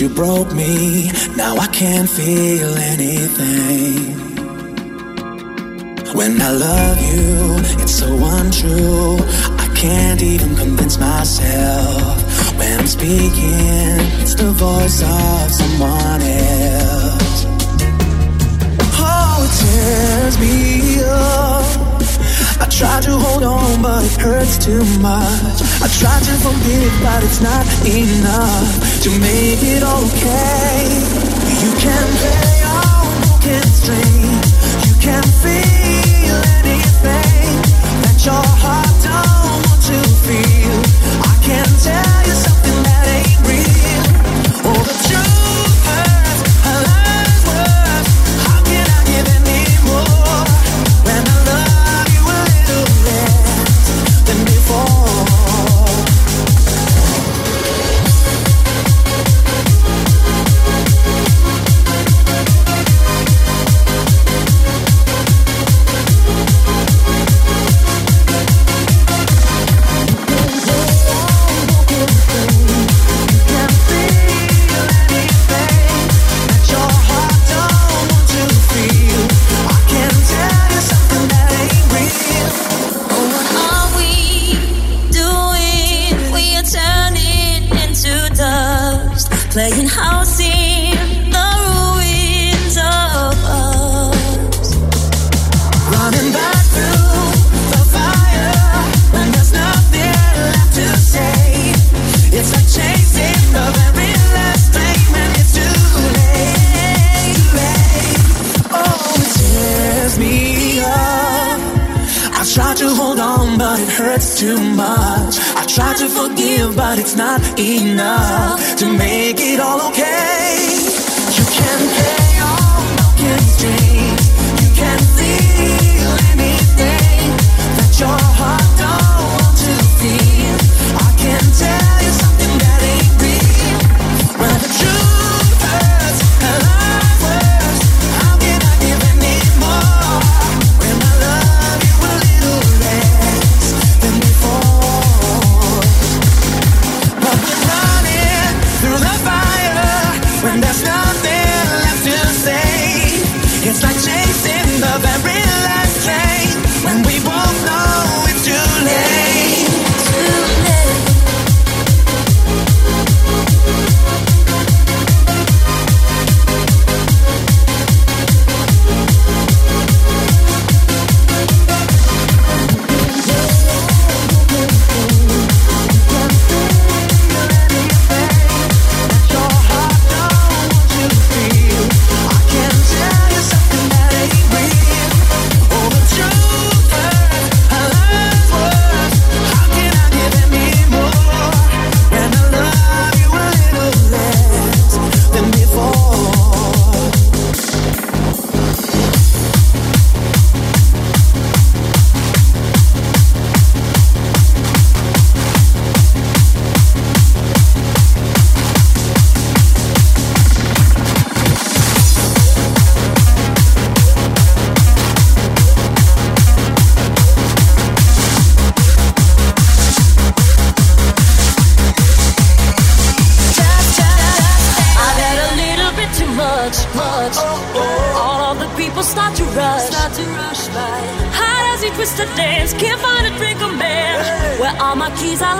you broke me, now I can't feel anything. When I love you, it's so untrue. I can't even convince myself. When I'm speaking, it's the voice of someone else. Oh, it tears me up. Tried to hold on, but it hurts too much. I tried to forgive, it, but it's not enough to make it okay. You can play on broken strings. You can feel anything that your heart don't want to feel. I can tell you something that ain't real. Oh, the. not enough to make it all okay.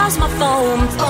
cosmophone.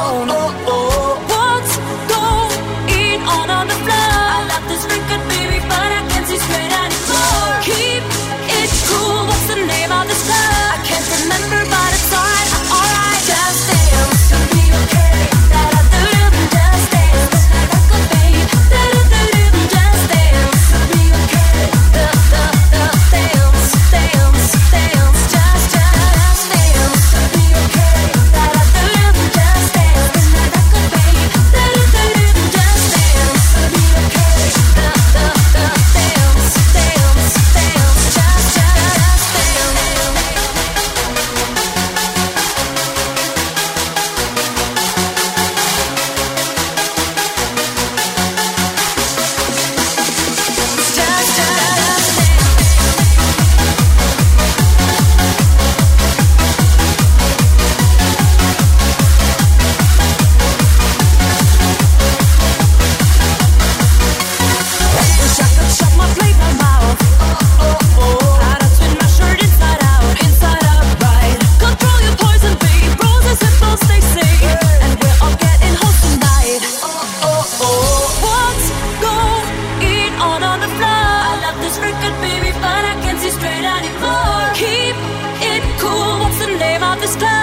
is close.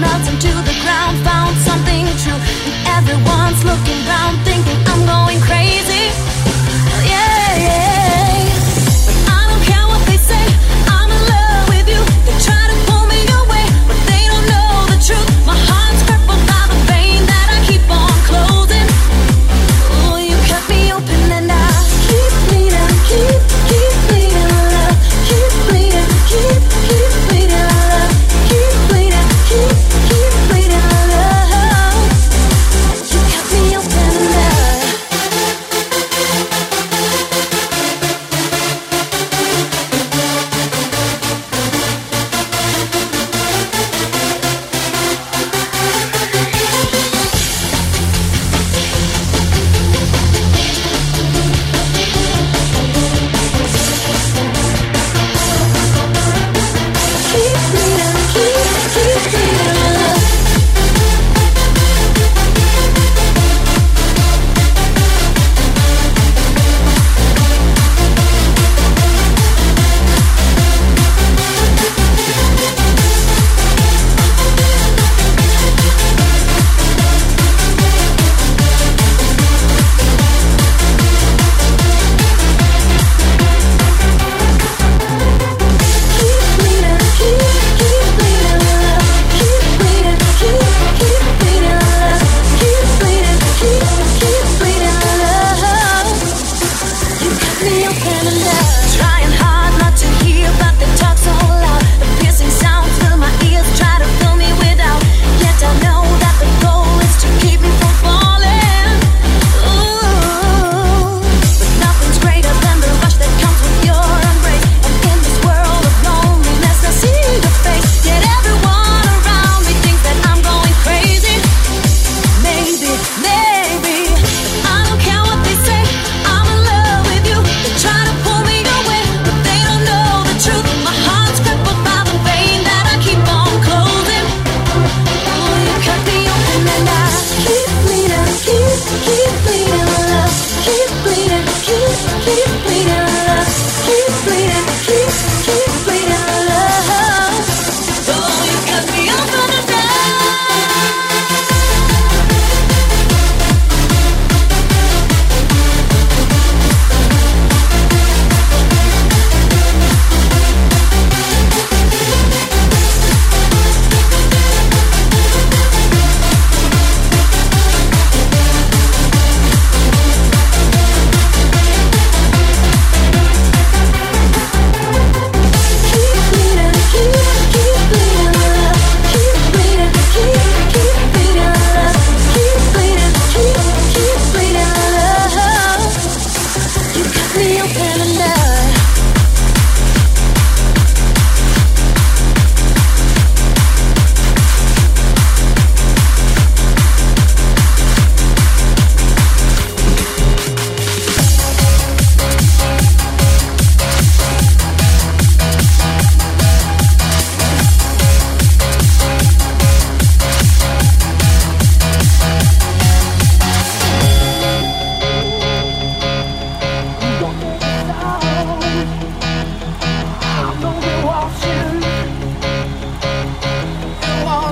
But me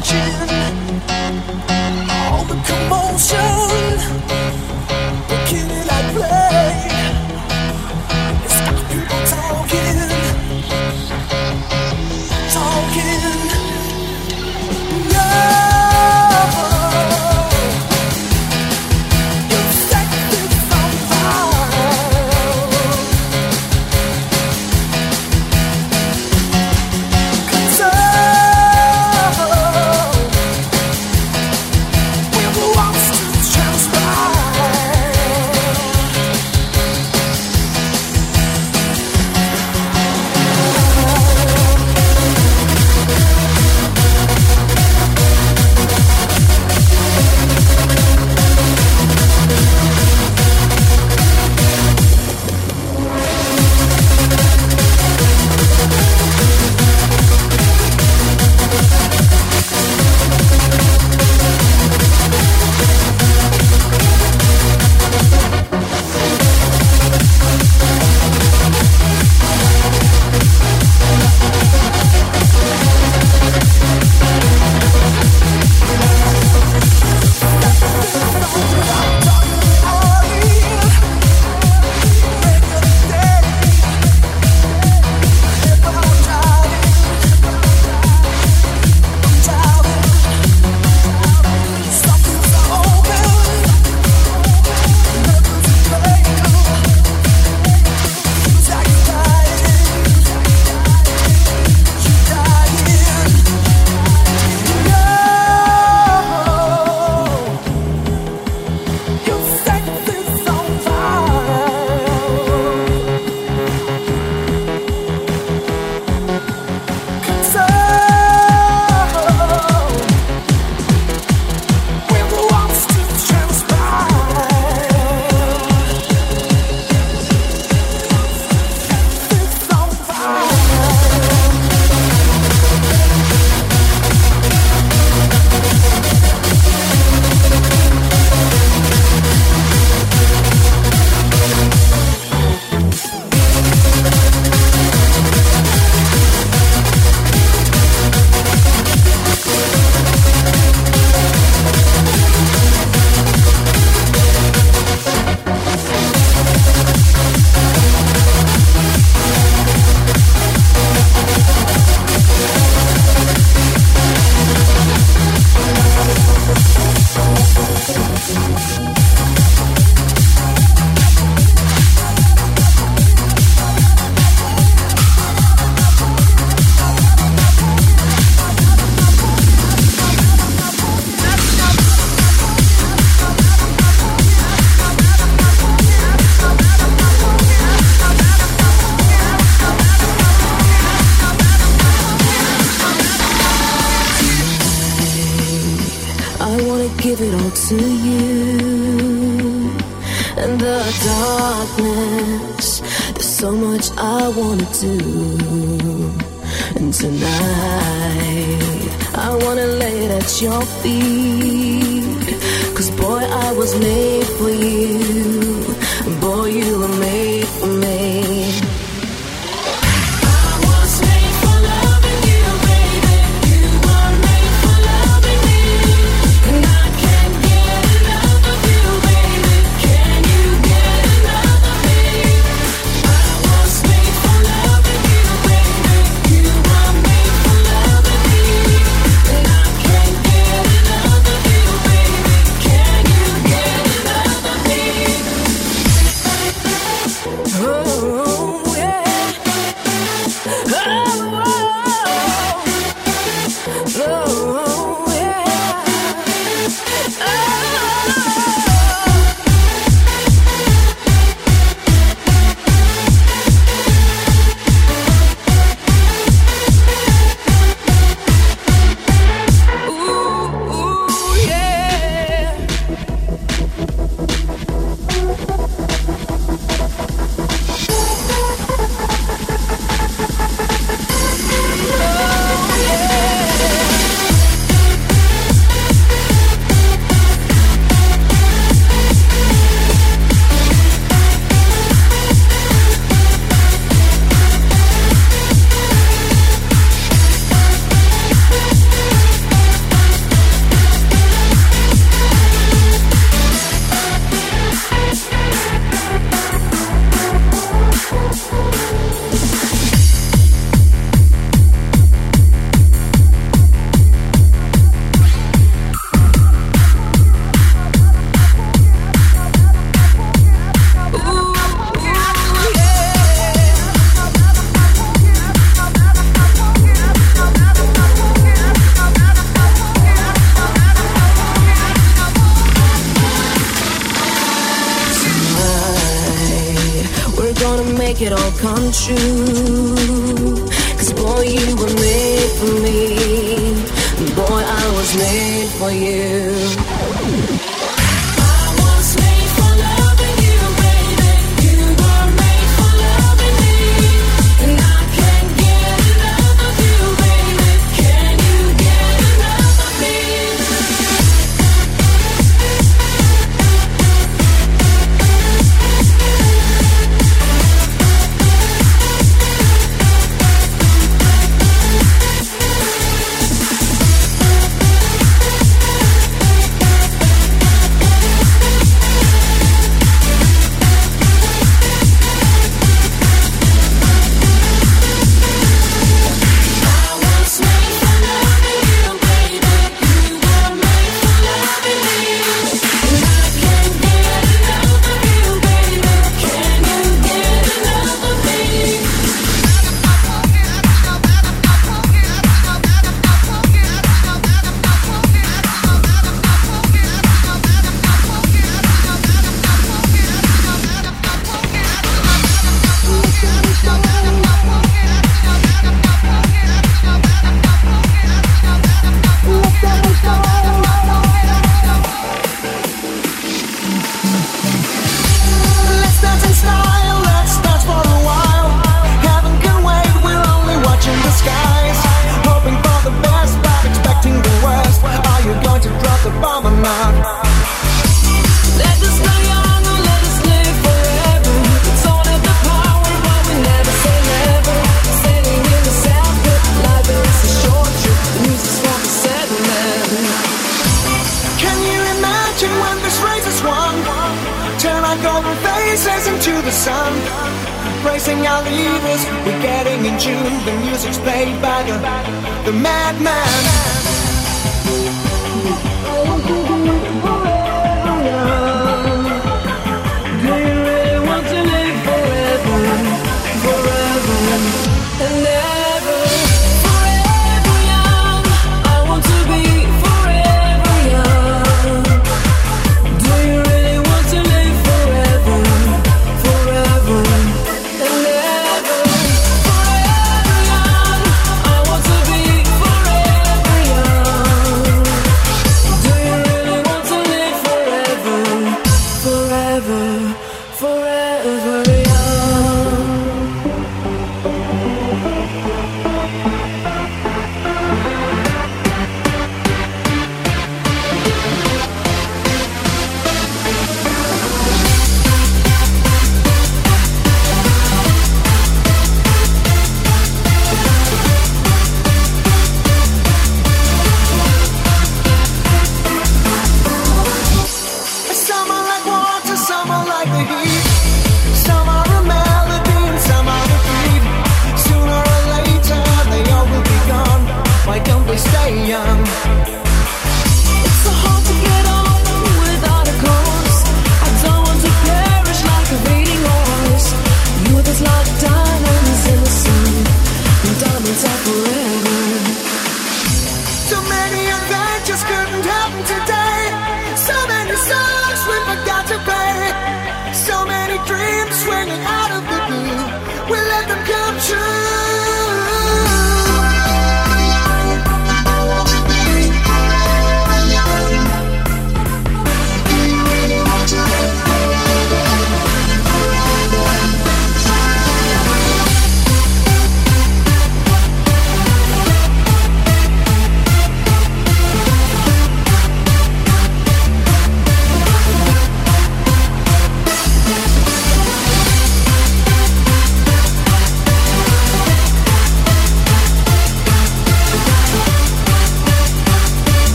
without. All the commotion. for me. Boy, I was made for you. Our golden faces into the sun. bracing our levers, we're getting in tune. The music's played by the, the madman.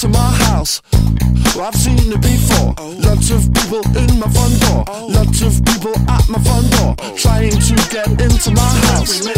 to my house. Well, I've seen it before. Lots of people in my front door. Lots of people at my front door. Trying to get into my house.